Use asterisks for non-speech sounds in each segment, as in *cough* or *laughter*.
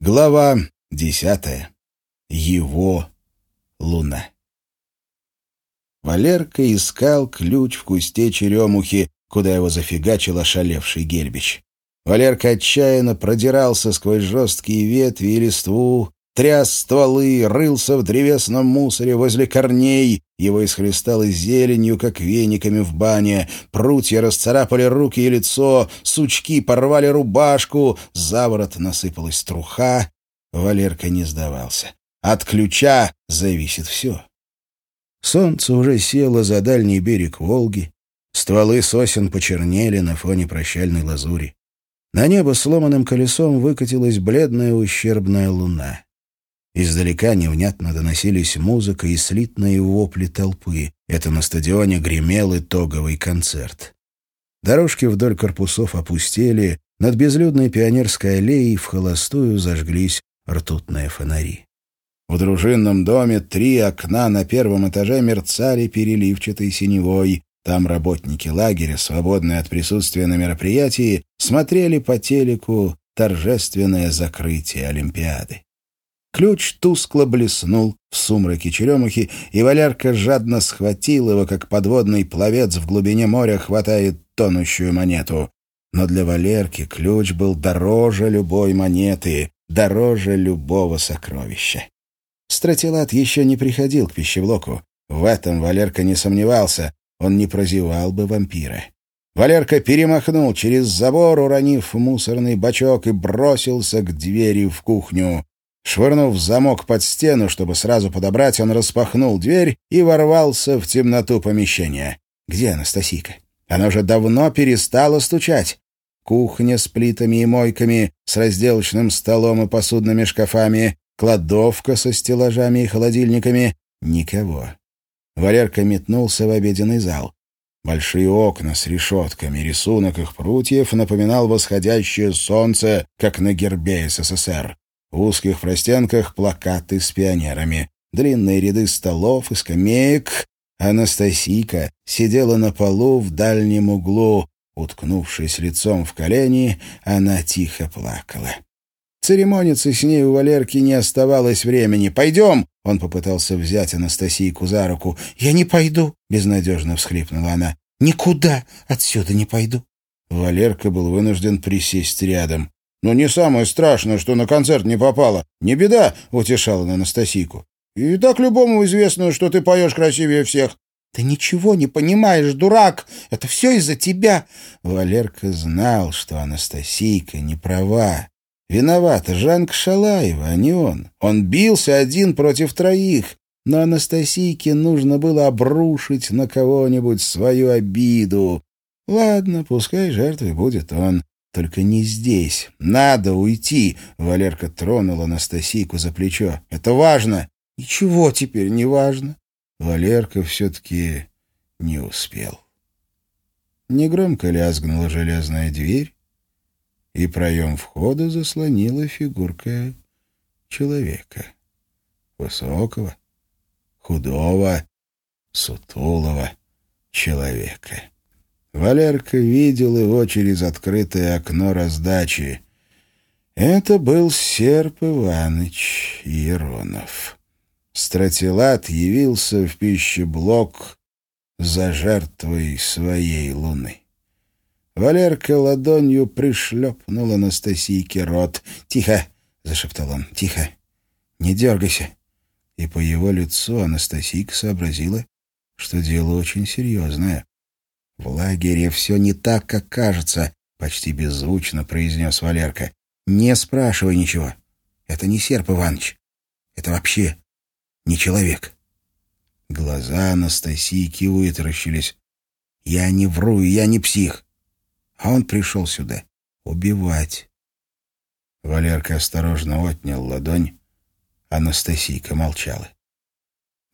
Глава десятая. Его луна. Валерка искал ключ в кусте черемухи, куда его зафигачил ошалевший Гельбич. Валерка отчаянно продирался сквозь жесткие ветви и листву, тряс стволы, рылся в древесном мусоре возле корней, его исхлестало зеленью, как вениками в бане, прутья расцарапали руки и лицо, сучки порвали рубашку, за ворот насыпалась труха. Валерка не сдавался. От ключа зависит все. Солнце уже село за дальний берег Волги, стволы сосен почернели на фоне прощальной лазури. На небо сломанным колесом выкатилась бледная ущербная луна. Издалека невнятно доносились музыка и слитные вопли толпы. Это на стадионе гремел итоговый концерт. Дорожки вдоль корпусов опустели, над безлюдной пионерской аллеей в холостую зажглись ртутные фонари. В дружинном доме три окна на первом этаже мерцали переливчатой синевой. Там работники лагеря, свободные от присутствия на мероприятии, смотрели по телеку торжественное закрытие Олимпиады. Ключ тускло блеснул в сумраке черемухи, и Валярка жадно схватил его, как подводный пловец в глубине моря хватает тонущую монету. Но для Валерки ключ был дороже любой монеты, дороже любого сокровища. Стратилат еще не приходил к пищеблоку. В этом Валерка не сомневался, он не прозевал бы вампира. Валерка перемахнул через забор, уронив мусорный бачок, и бросился к двери в кухню. Швырнув замок под стену, чтобы сразу подобрать, он распахнул дверь и ворвался в темноту помещения. Где Анастасийка? Она уже давно перестала стучать. Кухня с плитами и мойками, с разделочным столом и посудными шкафами, кладовка со стеллажами и холодильниками. Никого. Валерка метнулся в обеденный зал. Большие окна с решетками, рисунок их прутьев напоминал восходящее солнце, как на гербе СССР. В узких простенках плакаты с пионерами, длинные ряды столов и скамеек. Анастасийка сидела на полу в дальнем углу. Уткнувшись лицом в колени, она тихо плакала. Церемониться с ней у Валерки не оставалось времени. «Пойдем!» — он попытался взять Анастасийку за руку. «Я не пойду!» — безнадежно всхлипнула она. «Никуда отсюда не пойду!» Валерка был вынужден присесть рядом. Но не самое страшное, что на концерт не попала. Не беда, — утешала на Анастасийку. И так любому известно, что ты поешь красивее всех. Ты ничего не понимаешь, дурак. Это все из-за тебя. Валерка знал, что Анастасийка не права. Виновата Жанка Шалаева, а не он. Он бился один против троих. Но Анастасийке нужно было обрушить на кого-нибудь свою обиду. Ладно, пускай жертвой будет он. Только не здесь. Надо уйти. Валерка тронула Анастасийку за плечо. Это важно. Ничего теперь не важно. Валерка все-таки не успел. Негромко лязгнула железная дверь, и проем входа заслонила фигурка человека. Высокого, худого, сутулого человека. Валерка видел его через открытое окно раздачи. Это был Серп Иваныч Еронов. Стратилат явился в пищеблок за жертвой своей луны. Валерка ладонью пришлепнул Анастасийке рот. «Тихо!» — зашептал он. «Тихо! Не дергайся!» И по его лицу Анастасийка сообразила, что дело очень серьезное. «В лагере все не так, как кажется», — почти беззвучно произнес Валерка. «Не спрашивай ничего. Это не Серп Иванович. Это вообще не человек». Глаза Анастасийки вытаращились. «Я не вру, я не псих. А он пришел сюда убивать». Валерка осторожно отнял ладонь. Анастасийка молчала.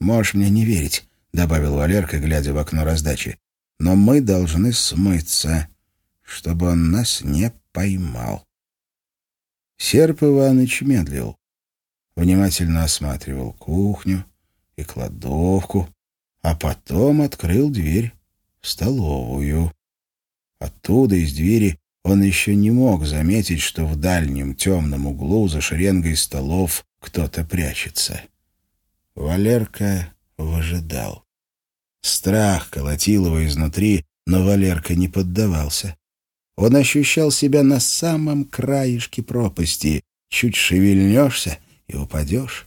«Можешь мне не верить», — добавил Валерка, глядя в окно раздачи но мы должны смыться, чтобы он нас не поймал. Серп Иваныч медлил, внимательно осматривал кухню и кладовку, а потом открыл дверь в столовую. Оттуда из двери он еще не мог заметить, что в дальнем темном углу за шеренгой столов кто-то прячется. Валерка выжидал. Страх колотил его изнутри, но Валерка не поддавался. Он ощущал себя на самом краешке пропасти. Чуть шевельнешься и упадешь.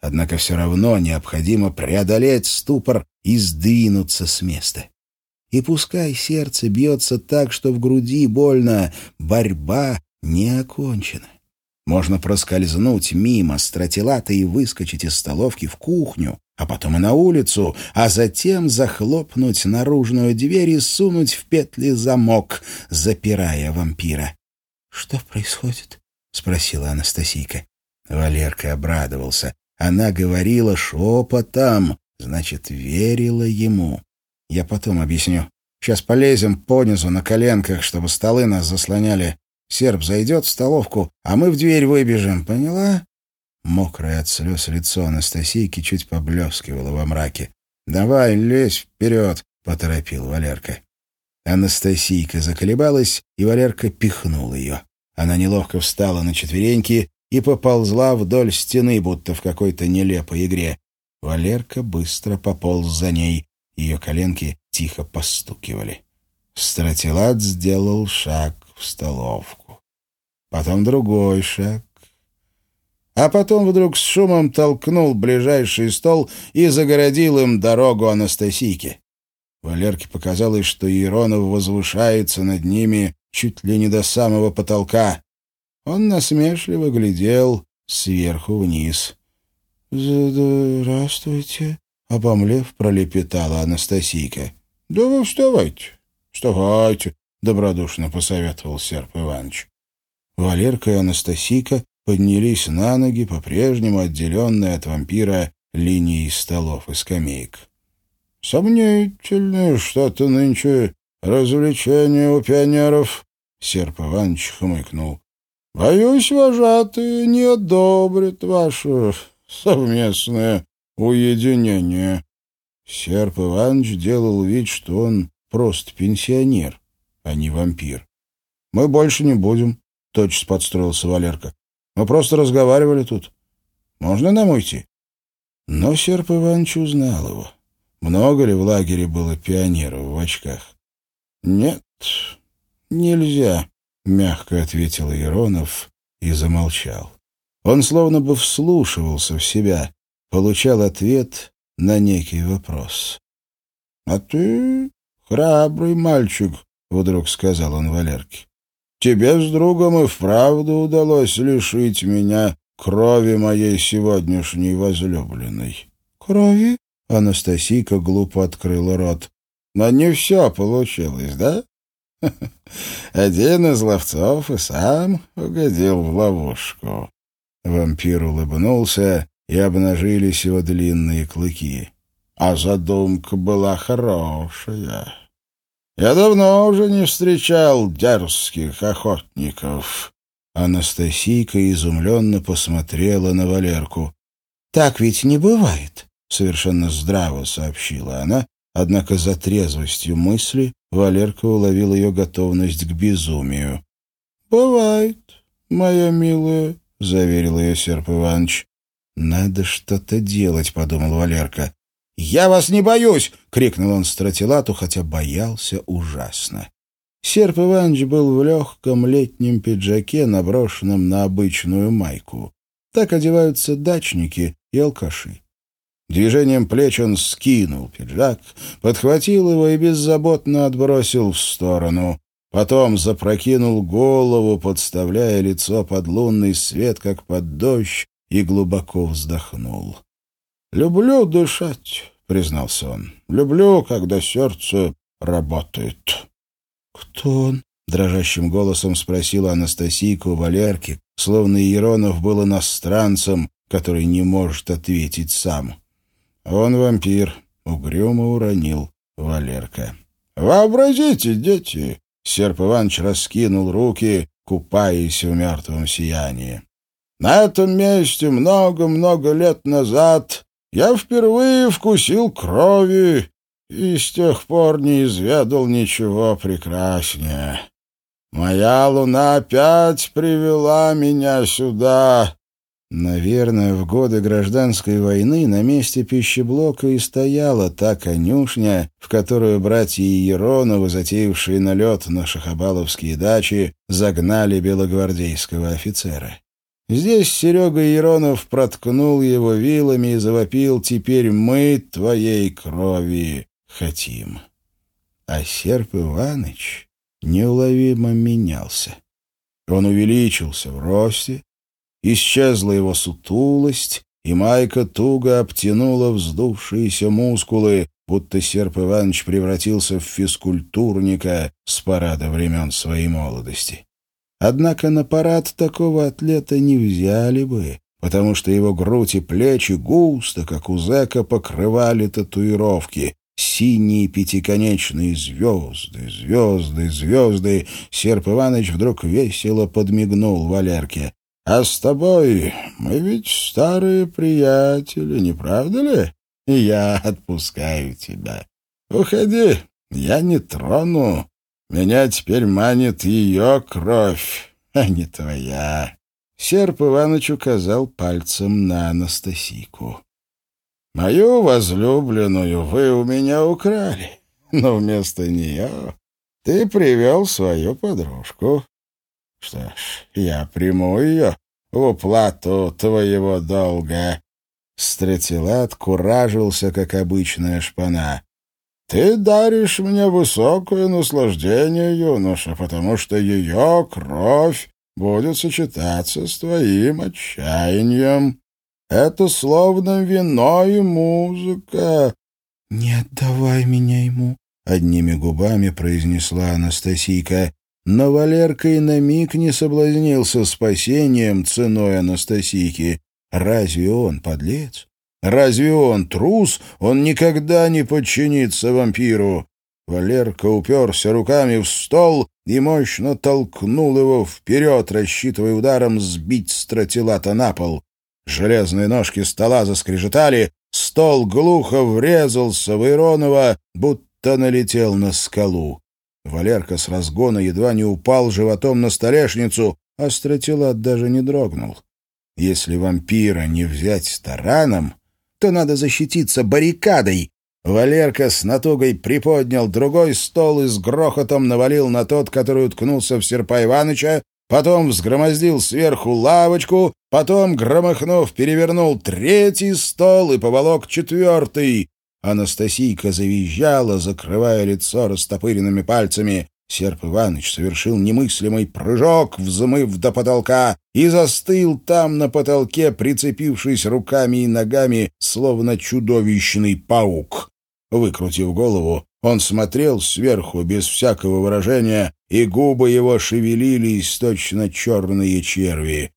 Однако все равно необходимо преодолеть ступор и сдвинуться с места. И пускай сердце бьется так, что в груди больно, борьба не окончена. Можно проскользнуть мимо стратилата и выскочить из столовки в кухню, а потом и на улицу, а затем захлопнуть наружную дверь и сунуть в петли замок, запирая вампира. — Что происходит? — спросила Анастасийка. Валерка обрадовался. Она говорила шепотом, значит, верила ему. Я потом объясню. Сейчас полезем понизу на коленках, чтобы столы нас заслоняли. Серб зайдет в столовку, а мы в дверь выбежим, поняла?» Мокрое от слез лицо Анастасийки чуть поблескивало во мраке. «Давай, лезь вперед!» — поторопил Валерка. Анастасийка заколебалась, и Валерка пихнул ее. Она неловко встала на четвереньки и поползла вдоль стены, будто в какой-то нелепой игре. Валерка быстро пополз за ней. Ее коленки тихо постукивали. Стратилат сделал шаг в столовку. Потом другой шаг. А потом вдруг с шумом толкнул ближайший стол и загородил им дорогу Анастасийке. Валерке показалось, что Иеронов возвышается над ними чуть ли не до самого потолка. Он насмешливо глядел сверху вниз. «Здравствуйте», — обомлев, пролепетала Анастасийка. «Да вы вставайте, вставайте», — добродушно посоветовал Серп Иванович. Валерка и Анастасийка поднялись на ноги, по-прежнему отделенные от вампира линией столов и скамеек. «Сомнительное что-то нынче развлечение у пионеров», — Серп Иванович хмыкнул. «Боюсь, вожатые не одобрят ваше совместное уединение». Серп Иванович делал вид, что он просто пенсионер, а не вампир. «Мы больше не будем», — тотчас подстроился Валерка. «Мы просто разговаривали тут. Можно нам уйти?» Но Серп Иванович узнал его. Много ли в лагере было пионеров в очках? «Нет, нельзя», — мягко ответил Иронов и замолчал. Он словно бы вслушивался в себя, получал ответ на некий вопрос. — А ты храбрый мальчик, — вдруг сказал он Валерке. — Тебе с другом и вправду удалось лишить меня крови моей сегодняшней возлюбленной. — Крови? — Анастасийка глупо открыла рот. — Но не все получилось, да? *laughs* Один из ловцов и сам угодил в ловушку. Вампир улыбнулся и обнажились его длинные клыки. А задумка была хорошая. Я давно уже не встречал дерзких охотников. Анастасийка изумленно посмотрела на Валерку. «Так ведь не бывает», — совершенно здраво сообщила она, однако за трезвостью мысли Валерка уловил ее готовность к безумию. «Бывает, моя милая», — заверил ее Серп Иванович. «Надо что-то делать», — подумал Валерка. «Я вас не боюсь!» — крикнул он стратилату, хотя боялся ужасно. Серп Иванович был в легком летнем пиджаке, наброшенном на обычную майку. Так одеваются дачники и алкаши. Движением плеч он скинул пиджак, подхватил его и беззаботно отбросил в сторону. Потом запрокинул голову, подставляя лицо под лунный свет, как под дождь, и глубоко вздохнул. «Люблю дышать», — признался он. «Люблю, когда сердце работает». «Кто он?» — дрожащим голосом спросила Анастасийка у Валерки, словно Еронов был иностранцем, который не может ответить сам. «Он вампир», — угрюмо уронил Валерка. «Вообразите, дети!» — Серп Иванович раскинул руки, купаясь в мертвом сиянии. На этом месте много-много лет назад я впервые вкусил крови и с тех пор не изведал ничего прекраснее. Моя луна опять привела меня сюда. Наверное, в годы гражданской войны на месте пищеблока и стояла та конюшня, в которую братья Ероновы, затеявшие налет на шахабаловские дачи, загнали белогвардейского офицера. Здесь Серега Еронов проткнул его вилами и завопил «Теперь мы твоей крови хотим». А Серп Иваныч неуловимо менялся. Он увеличился в росте, Исчезла его сутулость, и майка туго обтянула вздувшиеся мускулы, будто Серп Иванович превратился в физкультурника с парада времен своей молодости. Однако на парад такого атлета не взяли бы, потому что его грудь и плечи густо, как у зэка, покрывали татуировки. Синие пятиконечные звезды, звезды, звезды. Серп Иванович вдруг весело подмигнул Валерке. А с тобой мы ведь старые приятели, не правда ли? Я отпускаю тебя. Уходи, я не трону. Меня теперь манит ее кровь, а не твоя. Серп Иваныч указал пальцем на Анастасийку. Мою возлюбленную вы у меня украли, но вместо нее ты привел свою подружку. Что ж, я приму ее в уплату твоего долга. Стратилат куражился, как обычная шпана. Ты даришь мне высокое наслаждение, юноша, потому что ее кровь будет сочетаться с твоим отчаянием. Это словно вино и музыка. — Не отдавай меня ему, — одними губами произнесла Анастасийка. Но Валерка и на миг не соблазнился спасением ценой Анастасийки. Разве он подлец? Разве он трус? Он никогда не подчинится вампиру. Валерка уперся руками в стол и мощно толкнул его вперед, рассчитывая ударом сбить стратилата на пол. Железные ножки стола заскрежетали, стол глухо врезался в Иронова, будто налетел на скалу. Валерка с разгона едва не упал животом на столешницу, а стратилат даже не дрогнул. Если вампира не взять тараном, то надо защититься баррикадой. Валерка с натугой приподнял другой стол и с грохотом навалил на тот, который уткнулся в серпа Иваныча, потом взгромоздил сверху лавочку, потом, громыхнув, перевернул третий стол и поволок четвертый. Анастасийка завизжала, закрывая лицо растопыренными пальцами. Серп Иваныч совершил немыслимый прыжок, взмыв до потолка, и застыл там на потолке, прицепившись руками и ногами, словно чудовищный паук. Выкрутив голову, он смотрел сверху без всякого выражения, и губы его шевелились, точно черные черви.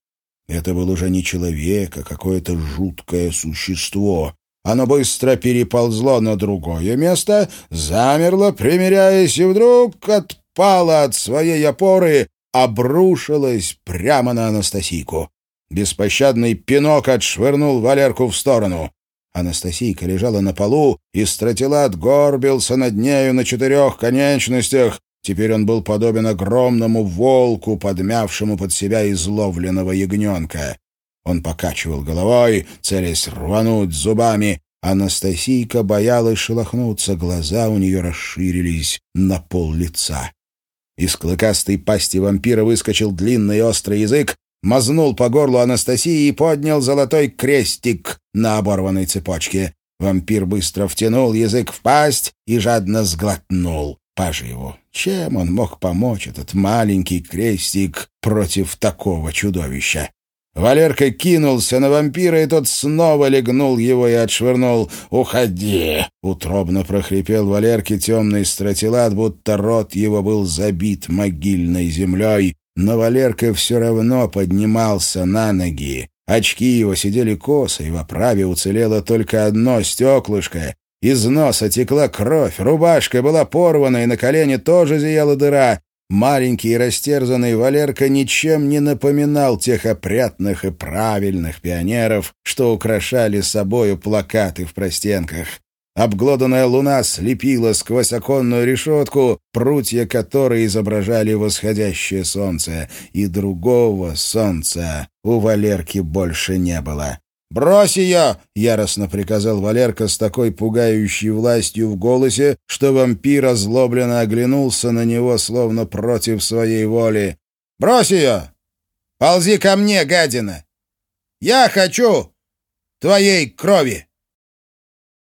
Это был уже не человек, а какое-то жуткое существо. Оно быстро переползло на другое место, замерло, примиряясь, и вдруг отпало от своей опоры, обрушилось прямо на Анастасийку. Беспощадный пинок отшвырнул Валерку в сторону. Анастасийка лежала на полу, и стратилат горбился над нею на четырех конечностях. Теперь он был подобен огромному волку, подмявшему под себя изловленного ягненка. Он покачивал головой, целясь рвануть зубами. Анастасийка боялась шелохнуться, глаза у нее расширились на пол лица. Из клыкастой пасти вампира выскочил длинный острый язык, мазнул по горлу Анастасии и поднял золотой крестик на оборванной цепочке. Вампир быстро втянул язык в пасть и жадно сглотнул поживу. Чем он мог помочь, этот маленький крестик, против такого чудовища? Валерка кинулся на вампира, и тот снова легнул его и отшвырнул. «Уходи!» — утробно прохрипел Валерке темный стратилат, будто рот его был забит могильной землей. Но Валерка все равно поднимался на ноги. Очки его сидели косо, и в оправе уцелело только одно стеклышко. Из носа текла кровь, рубашка была порвана, и на колене тоже зияла дыра. Маленький и растерзанный Валерка ничем не напоминал тех опрятных и правильных пионеров, что украшали собою плакаты в простенках. Обглоданная луна слепила сквозь оконную решетку, прутья которой изображали восходящее солнце, и другого солнца у Валерки больше не было. «Брось ее!» — яростно приказал Валерка с такой пугающей властью в голосе, что вампир озлобленно оглянулся на него, словно против своей воли. «Брось ее! Ползи ко мне, гадина! Я хочу твоей крови!»